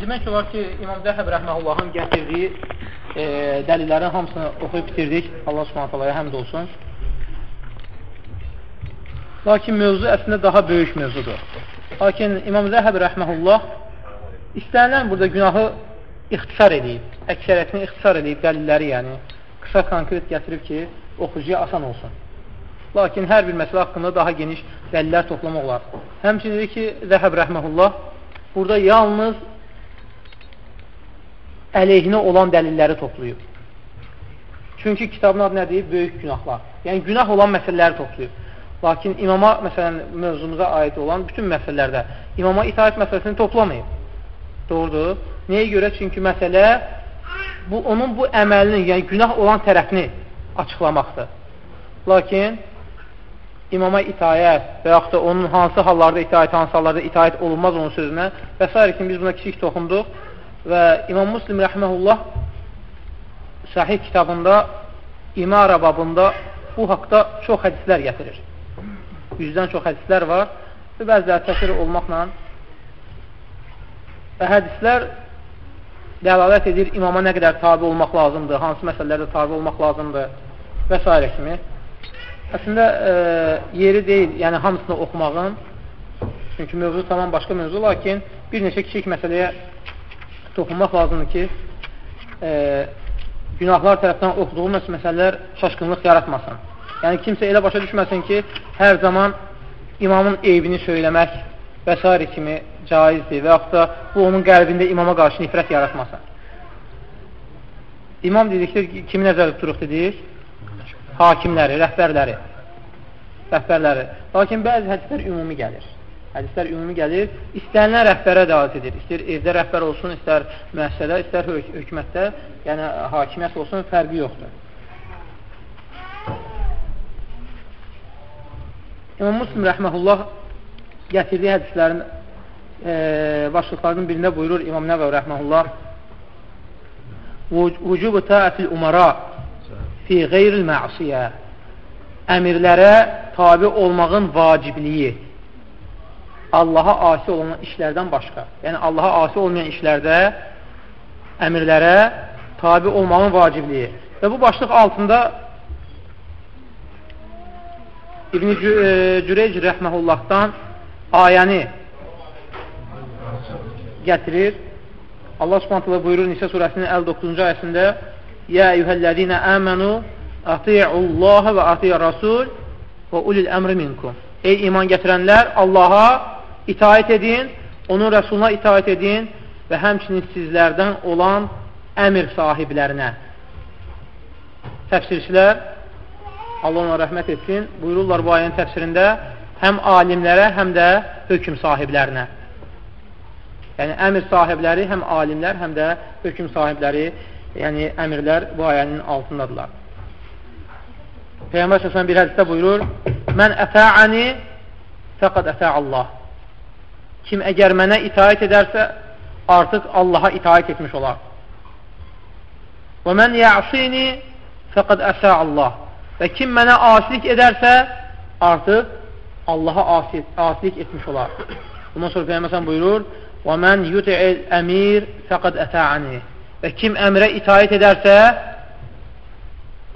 Demək olar ki, İmam Zəhəb rəhməhullahın gətirdiyi e, dəlillərin hamısını oxuyub bitirdik. Allah subhanət alaya həmd olsun. Lakin mövzu əslində daha böyük mövzudur. Lakin İmam Zəhəb rəhməhullah istənilən burada günahı ixtisar edib, əksəriyyətini ixtisar edib, dəlilləri yəni qısa konkret gətirib ki, oxucuya asan olsun. Lakin hər bir məsələ haqqında daha geniş dəlillər toplamaq olar. Həmçinin ki, Zəhəb rəhməhullah burada yalnız əleyhinə olan dəlilləri toplayıb. Çünki kitabın adı nədir? Böyük günahlar. Yəni, günah olan məsələləri toplayıb. Lakin imama, məsələn, mövzumuza aid olan bütün məsələlərdə imama itaət məsələsini toplamayıb. Doğrudur. Nəyə görə? Çünki məsələ bu, onun bu əməlinin, yəni günah olan tərəfini açıqlamaqdır. Lakin imama itayət və yaxud da onun hansı hallarda itayət, hansı hallarda itayət olunmaz onun sözünə və s. kimi biz buna kiçik toxunduq və İmam Muslim rəhməhullah sahih kitabında imara babında bu haqda çox hədislər gətirir. Yüzdən çox hədislər var və bəziləri təsir olmaqla və hədislər dəlalət edir imama nə qədər tabi olmaq lazımdır, hansı məsələlərdə tabi olmaq lazımdır və s. kimi. Əslində, e, yeri deyil, yəni hamısını oxumağın, çünki mövzu tamam başqa mövzu, lakin bir neçə kiçik məsələyə toxunmaq lazımdır ki, e, günahlar tərəfdən oxuduğu məsələlər çaşqınlıq yaratmasın. Yəni, kimsə elə başa düşməsin ki, hər zaman imamın eybini söyləmək və s. kimi caizdir və yaxud da bu onun qəlbində imama qarşı nifrət yaratmasın. İmam dedikdə kimi nəzərdə tuturuq dedik? Hakimləri, rəhbərləri. Rəhbərləri. Lakin bəzi hədislər ümumi gəlir. Hədislər ümumi gəlir, istənilən rəhbərə dəlat edir. İstər evdə rəhbər olsun, istər müəssisədə, istər hök hökumətdə, yəni hakimiyyət olsun, fərqi yoxdur. İmam Muslim rəhməhullah gətirdiyi hədislərin e, başlıqlarının birində buyurur İmam Nəvəv rəhməhullah. Vücubu ta'atil umara fi qeyril məsiyə Əmirlərə tabi olmağın vacibliyi Allaha asi olan işlərdən başqa. Yəni, Allaha asi olmayan işlərdə əmirlərə tabi olmağın vacibliyi. Və bu başlıq altında İbn-i e, Cüreyc rəhməhullahdan ayəni gətirir. Allah subhanətlə buyurur Nisə surəsinin 59-cu ayəsində Yə eyyuhəllədinə əmənu ati'ullaha və ati'ə rasul və ulil əmri minkum. Ey iman gətirənlər, Allaha itaət edin, onun rəsuluna itaət edin və həmçinin sizlərdən olan əmir sahiblərinə. Təfsirçilər, Allah ona rəhmət etsin, buyururlar bu ayənin təfsirində həm alimlərə, həm də hökm sahiblərinə. Yəni, əmir sahibləri həm alimlər, həm də hökm sahibləri, yəni əmirlər bu ayənin altındadırlar. Peyyəmbər səsən bir hədisdə buyurur, Mən ətəəni fəqad ətə Allah. Kim əgər mənə itaət edərsə, artıq Allaha itaət etmiş olar. Və mən yə'sini fəqad əsə Allah. Və kim mənə asilik edərsə, artıq Allaha asilik etmiş olar. Bundan sonra Peyyəməsən buyurur, Və mən yuti'il əmir fəqad ətə'ani. Və kim əmrə itaət edərsə,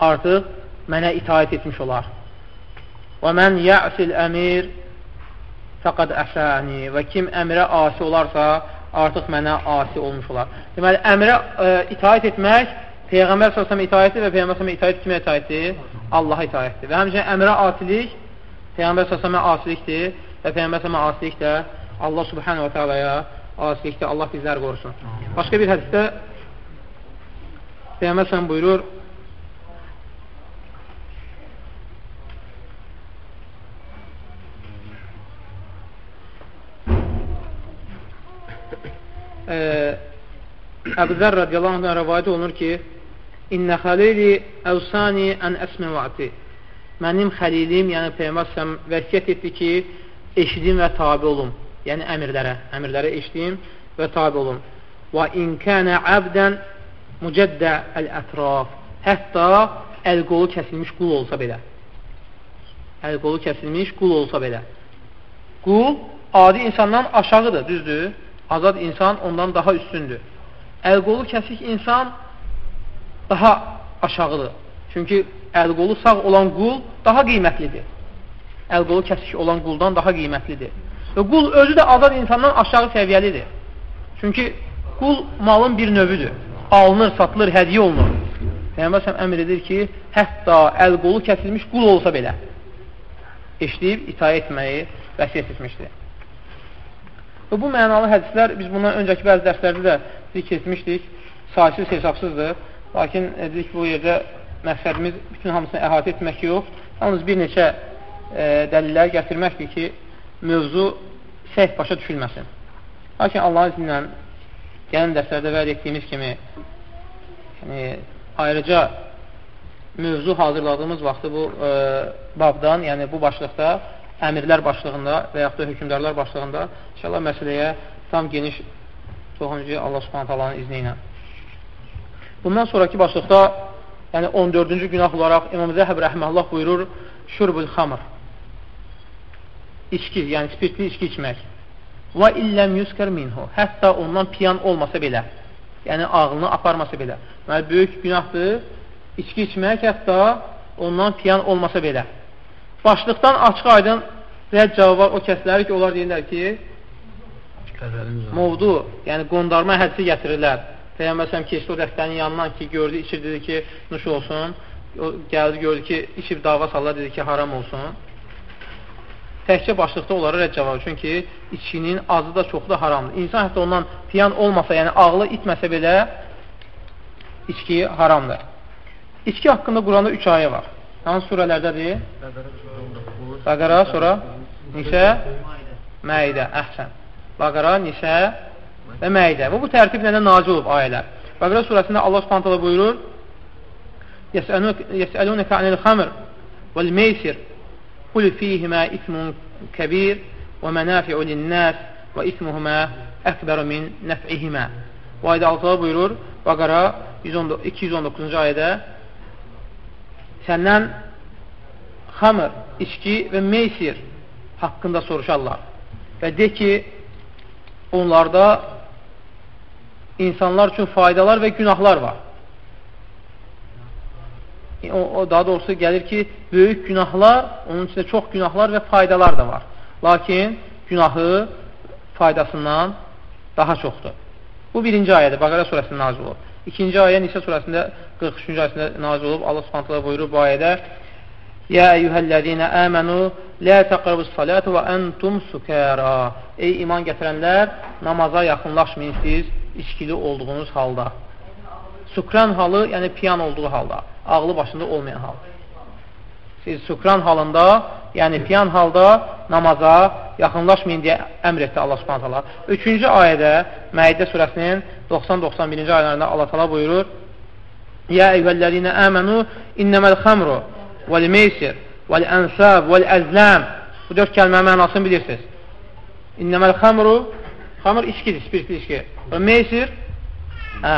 artıq mənə itaət etmiş olar. Və mən yə'sil əmir fəqad əşəni və kim əmrə asi olarsa, artıq mənə asi olmuş olar. Deməli, əmrə ə, e, itaət etmək Peyğəmbər s.ə.v itaətdir və Peyğəmbər s.ə.v itaət kimə itaətdir? Allaha itaətdir. Və həmçinin əmrə asilik Peyğəmbər s.ə.v asilikdir və Peyğəmbər s.ə.v asilik də Allah subhanə və teala'ya asilikdir. Allah bizlər qorusun. Başqa bir hədisdə Peyğəmbər s.ə.v buyurur, Əbu Zər radiyallahu anhdan rəvayət olunur ki, İnnə xəlili əvsani ən əsmə vaati. Mənim xəlilim, yəni Peyyəməsəm vəsiyyət etdi ki, eşidim və tabi olum. Yəni əmirlərə, əmirlərə eşidim və tabi olum. Və inkənə əbdən mücəddə əl-ətraf. Hətta əl-qolu kəsilmiş qul olsa belə. Əl-qolu kəsilmiş qul olsa belə. Qul adi insandan aşağıdır, düzdür? Azad insan ondan daha üstündür. Əl-qolu kəsik insan daha aşağıdır. Çünki əl-qolu sağ olan qul daha qiymətlidir. Əl-qolu kəsik olan quldan daha qiymətlidir. Və qul özü də azad insandan aşağı səviyyəlidir. Çünki qul malın bir növüdür. Alınır, satılır, hədiyə olunur. Peyğəmbər səhəm əmr edir ki, hətta əl-qolu kəsilmiş qul olsa belə eşləyib itayə etməyi vəsiyyət etmişdir. Və bu mənalı hədislər biz bundan öncəki bəzi dərslərdə də zikr etmişdik. Sayısız hesabsızdır. Lakin e, dedik bu yerdə məqsədimiz bütün hamısını əhatə etmək yox. Yalnız bir neçə e, dəlillər gətirməkdir ki, mövzu səhv başa düşülməsin. Lakin Allahın izni ilə gələn dərslərdə vəd etdiyimiz kimi yəni, ayrıca mövzu hazırladığımız vaxtı bu e, babdan, yəni bu başlıqda əmirlər başlığında və yaxud da hökumdarlar başlığında inşallah məsələyə tam geniş toxuncu Allah subhanət Allahın izni ilə. Bundan sonraki başlıqda yəni 14-cü günah olaraq İmam Zəhəb rəhməllah buyurur şurbul xamr. İçki, yəni spirtli içki içmək. Və illəm yuskər minhu. Hətta ondan piyan olmasa belə yəni ağlını aparmasa belə. Yəni böyük günahdır içki içmək hətta ondan piyan olmasa belə başlıqdan açıq aydın rədd cavabı var o kəsləri ki, onlar deyirlər ki movdu, yəni qondarma hədsi gətirirlər Peyğəmbər səhəm keçdi o dəstənin yanından ki, gördü, içir, dedi ki, nuş olsun. O, gəldi, gördü ki, içib dava sallar, dedi ki, haram olsun. Təkcə başlıqda onlara rədd cavabı. Çünki içkinin azı da çoxu da haramdır. İnsan hətta ondan piyan olmasa, yəni ağlı itməsə belə içki haramdır. İçki haqqında Quranda üç ayə var. Hansı surələrdədir? Bəqara, sonra Nisə, Məidə, əhsən. Bəqara, Nisə, və Məidə. Və bu tərtiblə də nazil olub ayələr. Bəqərə surəsində Allah Subhanahu buyurur: "Yesəlunəkə anil xamr vel meysir qul fihima ismun kəbir və mənafi'u lin-nas və ismuhuma əkbar min nəf'ihima." Bu ayədə Allah buyurur Bəqərə 219-cu ayədə səndən xamr, içki və meysir haqqında soruşarlar. Və de ki, onlarda insanlar üçün faydalar və günahlar var. O, o daha doğrusu gəlir ki, böyük günahlar, onun içində çox günahlar və faydalar da var. Lakin günahı faydasından daha çoxdur. Bu birinci ayədir, Bəqərə surəsində nazil olub. İkinci ayə Nisə surəsində 43-cü ayəsində nazil olub. Allah Subhanahu buyurur bu ayədə: Ya eyyuhellezine amenu la taqrabus salata və entum sukara. Ey iman gətirənlər, namaza yaxınlaşmayın siz içkili olduğunuz halda. Sukran halı, yəni piyan olduğu halda, ağlı başında olmayan hal. Siz sukran halında, yəni piyan halda namaza yaxınlaşmayın deyə əmr etdi Allah subhanət hala. Üçüncü ayədə, Məidə surəsinin 90-91-ci ayələrində Allah tala buyurur, Yə eyyvəllərinə əmənu innəməl xəmru vəl-meysir vəl-ənsab vəl-əzləm Bu dörd kəlmə mənasını bilirsiniz. İnnəməl xəmru xamr içkidir, spiritli içki. Meysir, hə,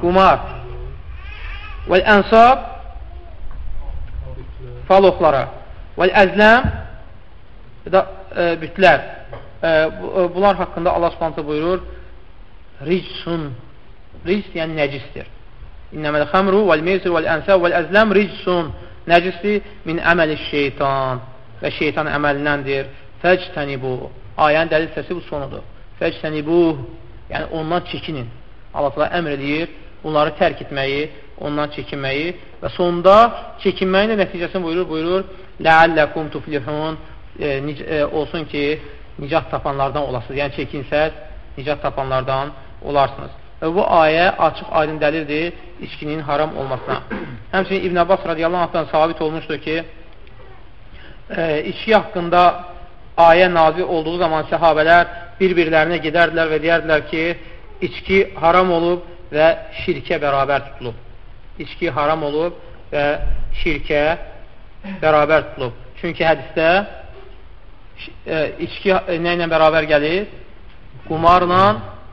qumar. Və ənsab, fal oxları. Və əzləm, da, e, bütlər. E, e, bunlar haqqında Allah subhanətə buyurur, ricsun, ric yəni nəcisdir. İnnəməl xəmru vəl meysir vəl ənsab vəl əzləm ricsun, nəcisdir min əməli şeytan və şeytan əməlindəndir. Fəctənibu, ayənin dəlil səsi bu sonudur. Fəctənibuh, yəni ondan çəkinin. Allah təala əmr eləyir bunları tərk etməyi, ondan çəkinməyi və sonda çəkinməyin də nəticəsini buyurur, buyurur, Ləalləkum tuflihun, e, e, olsun ki, nicat tapanlardan olasınız. Yəni çəkinsəz, nicat tapanlardan olarsınız. Və bu ayə açıq aydın dəlildir içkinin haram olmasına. Həmçinin İbn Abbas radiyallahu anhdan sabit olmuşdur ki, e, içki haqqında ayə nazil olduğu zaman səhabələr bir-birlərinə gedərdilər və deyərdilər ki, içki haram olub və şirkə bərabər tutulub. İçki haram olub və şirkə bərabər tutulub. Çünki hədisdə e, içki nə ilə bərabər gəlir? Qumarla,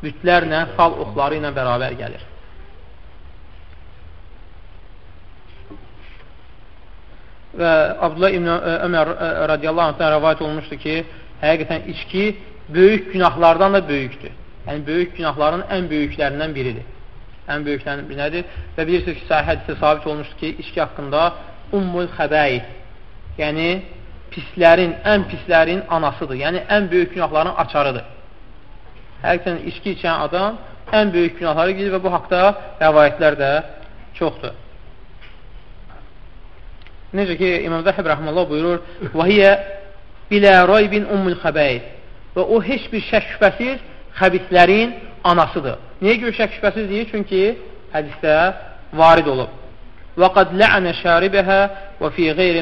bütlərlə, fal oxları ilə bərabər gəlir. və Abdullah İbn Ömər radiyallahu anhdan rəvayət olmuşdur ki, həqiqətən içki böyük günahlardan da böyükdür. Yəni, böyük günahların ən böyüklərindən biridir Ən böyüklərindən biri nədir? Və bilirsiniz ki, sahih hədisdə sabit olmuşdur ki, içki haqqında ummul xəbəid, yəni pislərin, ən pislərin anasıdır. Yəni, ən böyük günahların açarıdır. Həqiqətən, içki içən adam ən böyük günahları gedir və bu haqda rəvayətlər də çoxdur. Necə ki, İmam Zəhəb rəhməllah buyurur, وَهِيَ بِلَا رَيْبٍ اُمُّ الْخَبَيْدِ Və o, heç bir şək şübhəsiz xəbislərin anasıdır. Niyə görə şək şübhəsiz deyir? Çünki hədisdə varid olub. وَقَدْ لَعَنَ شَارِبَهَا وَفِي غَيْرِ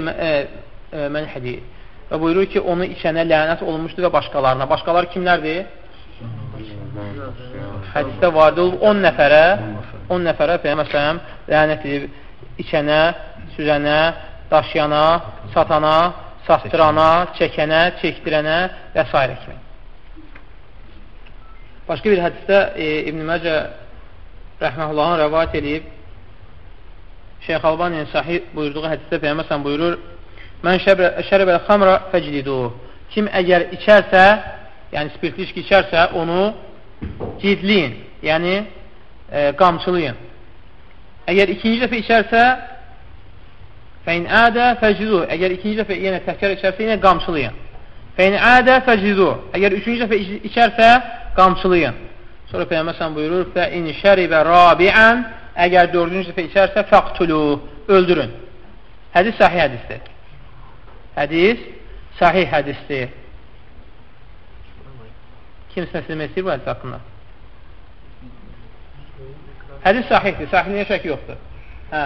مَنْ حَدِيدِ Və buyurur ki, onu içənə lənət olunmuşdur və başqalarına. Başqalar kimlərdir? Hədisdə varid olub 10 nəfərə 10 nəfərə Peyyəməsələm lənət edib içənə, süzənə, daşıyana, satana, satdırana, çəkənə, çəkdirənə və s. kimi. Başqa bir hədisdə e, İbn-i Məcə rəhməhullahın rəvayət edib Şeyx Albaninin sahih buyurduğu hədisdə Peyyəməsən buyurur Mən şərbəl xamra fəclidu Kim əgər içərsə, yəni spirtli içki içərsə, onu cidliyin, yəni e, qamçılayın. Əgər ikinci dəfə içərsə, fəin ədə fəcidu. Əgər ikinci dəfə yenə təkrar içərsə, yenə qamçılayın. Fəin ədə fəcidu. Əgər üçüncü dəfə içərsə, qamçılayın. Sonra Peyyəməsən buyurur, fə in şəribə rabiən, əgər dördüncü dəfə içərsə, fəqtulu, öldürün. Hədis sahih hədisdir. Hədis sahih hədisdir. Kimsə silmək istəyir bu hədis haqqında? Hədis sahihdir, sahihliyə şək yoxdur. Hə.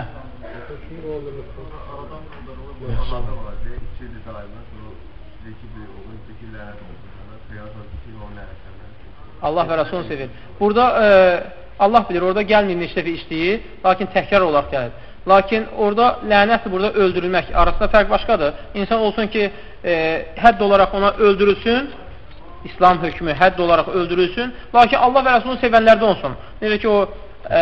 Allah və Rasulun sevir. Burada e, Allah bilir, orada gəlməyib neçə dəfə işləyir, lakin təkrar olaraq gəlir. Lakin orada lənətdir, burada öldürülmək arasında fərq başqadır. İnsan olsun ki, e, hədd olaraq ona öldürülsün, İslam hökmü hədd olaraq öldürülsün, lakin Allah və Rasulun sevənlərdə olsun. Necə ki, o ə,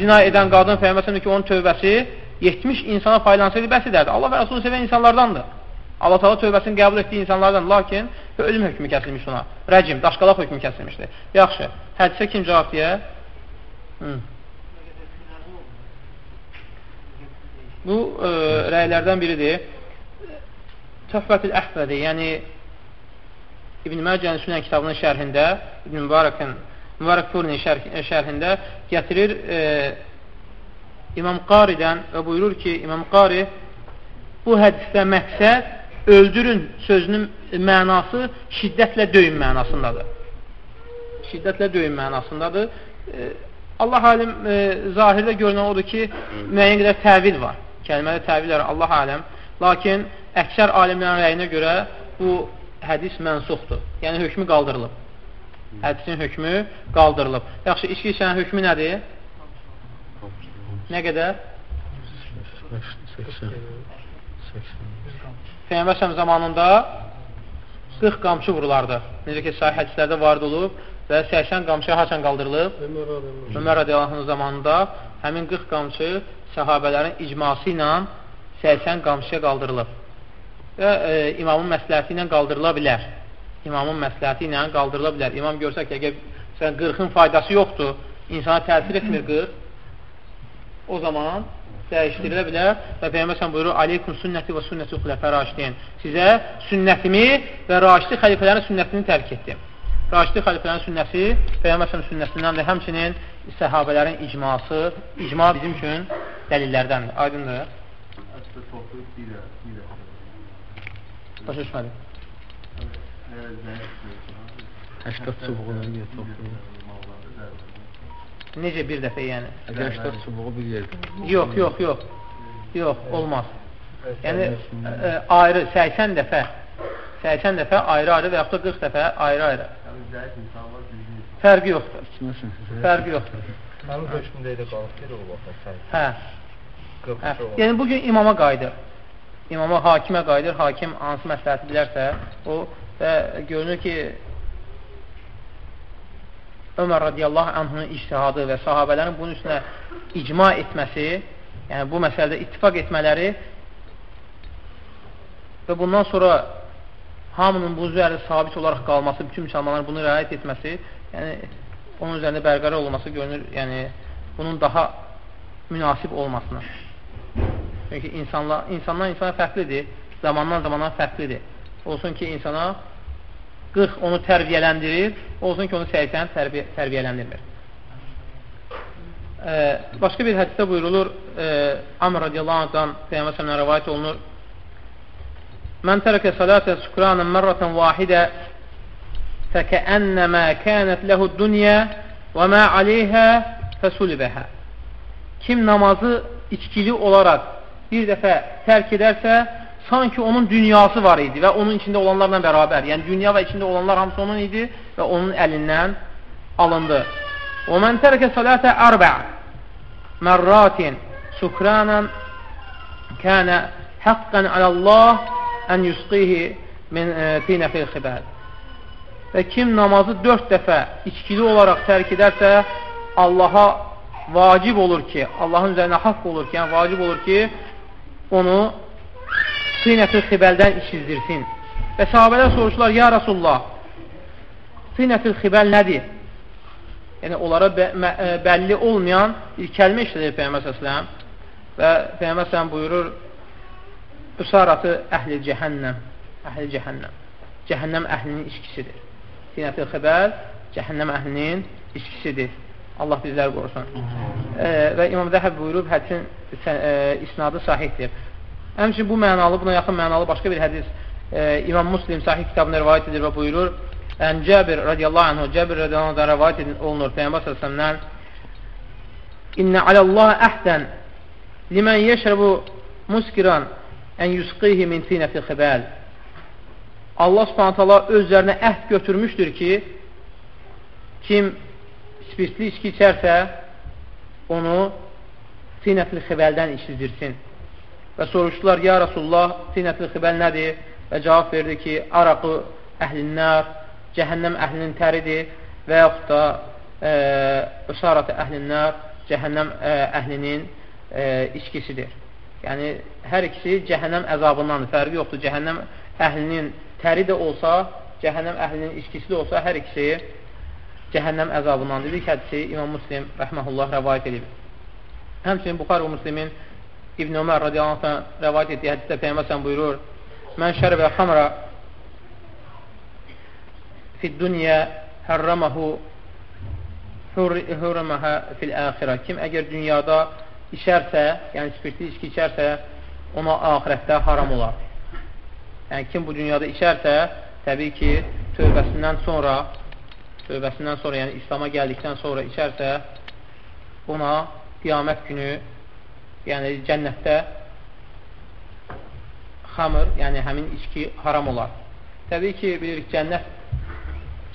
zina edən qadın Peyyəməsəndə ki, onun tövbəsi 70 insana paylansaydı bəs edərdi. Allah və Rasulunu sevən insanlardandır. Allah Taala tövbəsini qəbul etdiyi insanlardan, lakin ölüm hökmü kəsilmiş ona. Rəcim, daşqalaq hökmü kəsilmişdi. Yaxşı. Hədisə kim cavab deyə? Hı. Bu ə, rəylərdən biridir. Töhbətül Əhvədi, yəni İbn-i Məcənin Sünən kitabının şərhində, İbn-i Mübarəkin Mübarək Furinin şərh, şərhində gətirir e, İmam Qaridən və buyurur ki, İmam Qari bu hədisdə məqsəd öldürün sözünün mənası şiddətlə döyün mənasındadır. Şiddətlə döyün mənasındadır. E, Allah alim e, zahirdə görünən odur ki, müəyyən qədər təvil var. Kəlmədə təvil var, Allah aləm. Lakin əksər alimlərin rəyinə görə bu hədis mənsuxdur. Yəni, hökmü qaldırılıb. Hədisin hökmü qaldırılıb. Yaxşı, içki içən hökmü nədir? Nə qədər? 80. Peyyəmbər zamanında 40 qamçı vurulardı. Necə ki, sahih hədislərdə varid olub və 80 qamçı haçan qaldırılıb? Ömər radiyallahu zamanında həmin 40 qamçı səhabələrin icması ilə 80 qamçıya qaldırılıb. Və e, imamın məsləhəti ilə qaldırıla bilər. İmamın məsləhəti ilə qaldırıla bilər. İmam görsə ki, əgər 40-ın faydası yoxdur, insana təsir etmir 40, o zaman dəyişdirilə bilər və Peyyəməsən buyurur, Aleykum sünnəti və sünnəti xüləfə raşidin. Sizə sünnətimi və raşidi xəlifələrin sünnətini tərk etdim. Raşidi xəlifələrin sünnəsi Peyyəməsən sünnəsindəndir, həmçinin səhabələrin icması, icma bizim üçün dəlillərdəndir. Aydındır. Başa düşmədim. 80 çubuğunu niyə toplayır? Necə bir dəfə yəni? 80 çubuğu bir yerdə. Yox, yox, yox. Yox, olmaz. Yəni ə, e, ayrı 80 dəfə 80 dəfə ayrı-ayrı və yaxud da 40 dəfə ayrı-ayrı. Fərqi yoxdur. Fərqi yoxdur. Mənim hökmümdə elə qalıb ki, o vaxt. Hə. hə. Yəni bugün imama qayıdır. İmama hakimə qayıdır. Hakim hansı məsləhəti bilərsə, o və görünür ki, Ömər radiyallahu anhının iştihadı və sahabələrin bunun üstünə icma etməsi, yəni bu məsələdə ittifak etmələri və bundan sonra hamının bu üzərində sabit olaraq qalması, bütün müsəlmanlar bunu rəayət etməsi, yəni onun üzərində bərqərar olması görünür, yəni bunun daha münasib olmasına. Çünki insanlar, insanlar insana fərqlidir, zamandan zamana fərqlidir. Olsun ki, insana 40 onu tərbiyələndirir, olsun ki, onu 80 tərbiyə, tərbiyələndirmir. Ee, başqa bir hədisdə buyurulur, e, Amr radiyallahu anhdan Peyyəmə sələmdən rəvayət olunur. Mən tərəkə salətə sükranən mərrətən vahidə fəkəənnəmə kənət ləhu dünya və mə aleyhə fəsulibəhə. Kim namazı içkili olaraq bir dəfə tərk edərsə, sanki onun dünyası var idi və onun içində olanlarla bərabər. Yəni, dünya və içində olanlar hamısı onun idi və onun əlindən alındı. Və mən tərəkə salətə ərбə mərratin sükranən kənə həqqən aləllah ən yusqihi min tinə fil xibəl. Və kim namazı dörd dəfə içkili olaraq tərk edərsə, Allaha vacib olur ki, Allahın üzərinə haqq olur ki, yəni vacib olur ki, onu sinətül xibəldən işizdirsin. Və sahabələr soruşurlar, ya Rasulullah, sinətül xibəl nədir? Yəni, onlara bə e, bəlli olmayan bir kəlmə işlədir Peyyəmbər səsləm və Peyyəmbər səsləm buyurur, Üsaratı əhli cəhənnəm, əhli cəhənnəm, cəhənnəm əhlinin işkisidir. Sinətül xibəl cəhənnəm əhlinin işkisidir. Allah bizləri qorusun. E, və İmam Zəhəb buyurub, hədisin e, isnadı sahihdir. Həmçin bu mənalı, buna yaxın mənalı başqa bir hədis e, İmam Muslim sahih kitabında rivayət edir və buyurur, Ən Cəbir radiyallahu anhu, Cəbir radiyallahu anhu rivayət olunur Peyyambər səsəmdən İnnə aləllah əhdən limən yeşrəbu muskiran ən yusqihi min tinəti xibəl Allah subhanət Allah özlərinə əhd götürmüşdür ki, kim spirtli içki içərsə, onu sinətli xibəldən içizdirsin. Və soruşdular, ya Rasulullah, sinətli xibəl nədir? Və cavab verdi ki, araqı əhlinlər, cəhənnəm əhlinin təridir və yaxud da e, ösaratı əhlinlər, cəhənnəm e, əhlinin e, içkisidir. Yəni, hər ikisi cəhənnəm əzabındandır, fərqi yoxdur. Cəhənnəm əhlinin təri də olsa, cəhənnəm əhlinin içkisi də olsa, hər ikisi cəhənnəm əzabından dedik hədisi İmam Muslim rəhməhullah rəvayət edib. Həmçinin Buxar və Muslimin İbn Ömər radiyallahu anh rəvayət etdiyi hədisdə Peyyəməsən buyurur Mən şərbəyə xamra fid dünya hərramahu hürrəməhə fil əxirə Kim əgər dünyada içərsə, yəni spirtli içki içərsə, ona ahirətdə haram olar. Yəni, kim bu dünyada içərsə, təbii ki, tövbəsindən sonra tövbəsindən sonra, yəni İslama gəldikdən sonra içərsə, buna qiyamət günü, yəni cənnətdə xamır, yəni həmin içki haram olar. Təbii ki, bilirik, cənnət,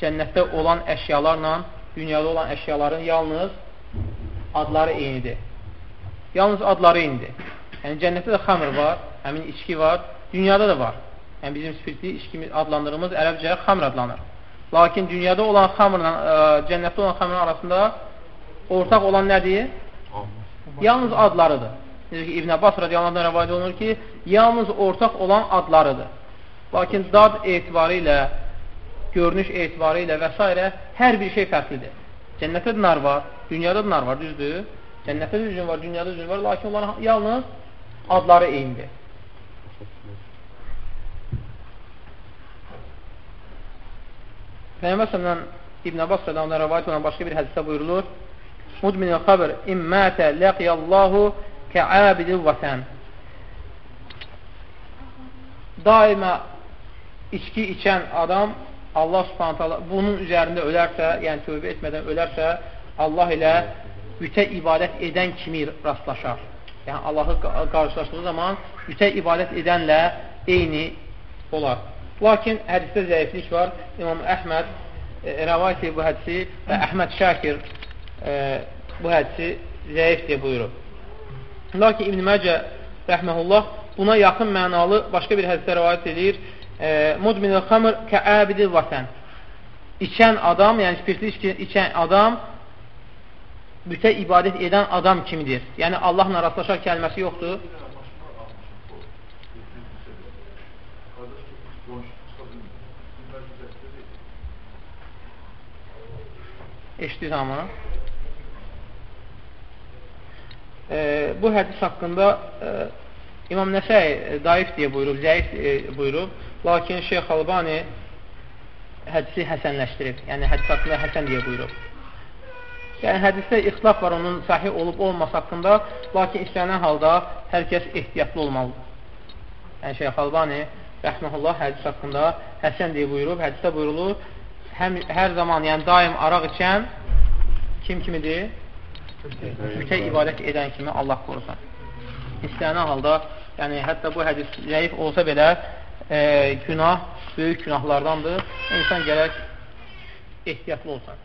cənnətdə olan əşyalarla dünyada olan əşyaların yalnız adları eynidir. Yalnız adları eynidir. Yəni, cənnətdə də xamır var, həmin içki var, dünyada da var. Yəni, bizim spirtli içkimiz adlandırımız ərəbcə xamr adlanır. Lakin dünyada olan xamrla, ə, e, cənnətdə olan xamrın arasında ortaq olan nədir? Yalnız adlarıdır. Necə ki, İbn Abbas radiyallahu rəvayət olunur ki, yalnız ortaq olan adlarıdır. Lakin dad etibarı ilə, görünüş etibarı ilə və s. hər bir şey fərqlidir. Cənnətdə də nar var, dünyada da nar var, düzdür? Cənnətdə də üzüm var, dünyada üzüm var, lakin onların yalnız adları eynidir. Peyğəmbər səndən İbn Abbas rədəmdən rəvayət olan başqa bir hədisdə buyurulur. Mudminil xabr immətə ləqiyallahu kəabidil vətən. Daima içki içən adam Allah subhanətə bunun üzərində ölərsə, yəni tövbə etmədən ölərsə, Allah ilə bütə ibadət edən kimi rastlaşar. Yəni Allahı qarşılaşdığı zaman bütə ibadət edənlə eyni olar. Lakin hədisdə zəiflik var. İmam Əhməd e, rəvayət bu hədisi və Əhməd Şakir e, bu hədisi zəif deyə buyurub. Lakin İbn-i Məcə rəhməhullah buna yaxın mənalı başqa bir hədisə rəvayət edir. E, Mudminil xamr kəəbidil vətən. İçən adam, yəni spirtli içki içən adam bütə ibadət edən adam kimdir? Yəni Allahla rastlaşar kəlməsi yoxdur. Eşidirsən bunu? E, bu hədis haqqında e, İmam Nəsəy e, daif deyə buyurub, zəif e, buyurub, lakin Şeyx Albani hədisi həsənləşdirib, yəni hədis haqqında həsən deyə buyurub. Yəni hədisdə ixtilaf var onun sahih olub olması haqqında, lakin istənilən halda hər kəs ehtiyatlı olmalıdır. Yəni Şeyx Albani rəhməhullah hədis haqqında həsən deyə buyurub, hədisdə buyurulur, həm, hər zaman, yəni daim araq içən kim kimidir? Bütə ibadət edən kimi Allah qorusun. İstənilən halda, yəni hətta bu hədis zəif olsa belə, e, günah böyük günahlardandır. İnsan gərək ehtiyatlı olsun.